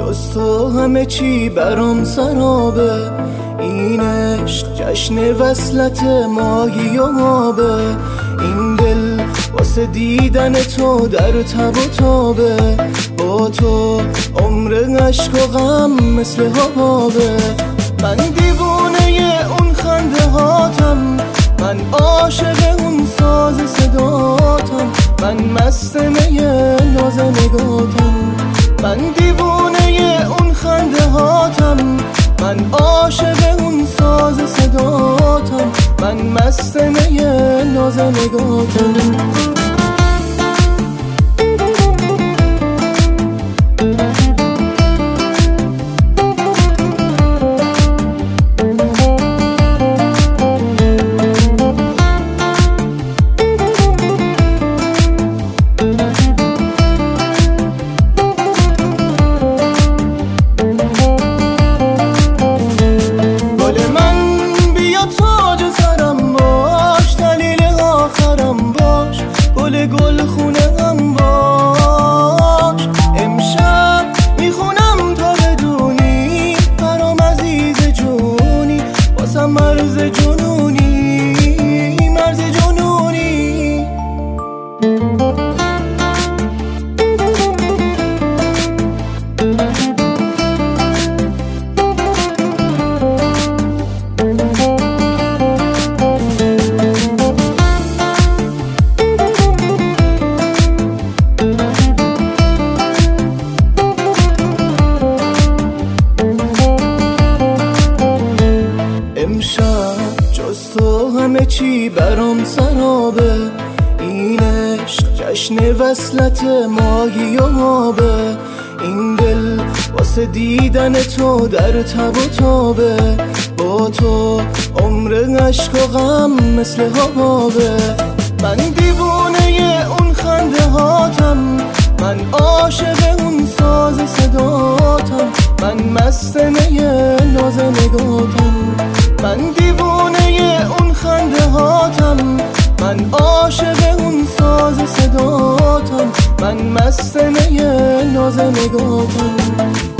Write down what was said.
همه چی برام سرابه. این عشق جشن وصلت ماهی و مابه این دل واسه دیدن تو در تب و تابه. با تو عمر عشق و غم مثل حبابه. من دیوونه اون خنده هاتم. من عاشق اون ساز صداتم. من مست میه ناز نگاتم من دیوونه مست میه ناز نگاتم امشب جز تو همه چی برام سرابه. این عشق جشن وصلت ماهی و مابه. این دل واسه دیدن تو در تب و تابه. با تو عمر عشق و غم مثل حبابه. من دیوونه اون خنده هاتم. من عاشق اون ساز صداتم. من مست من دیوونه اون خنده هاتم. من عاشق اون ساز صداتم. من مست میه ناز نگاتم